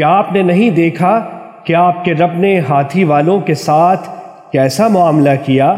کیا آپ نے نہیں دیکھا کہ آپ کے رب نے ہاتھی والوں کے ساتھ کیسا معاملہ کیا؟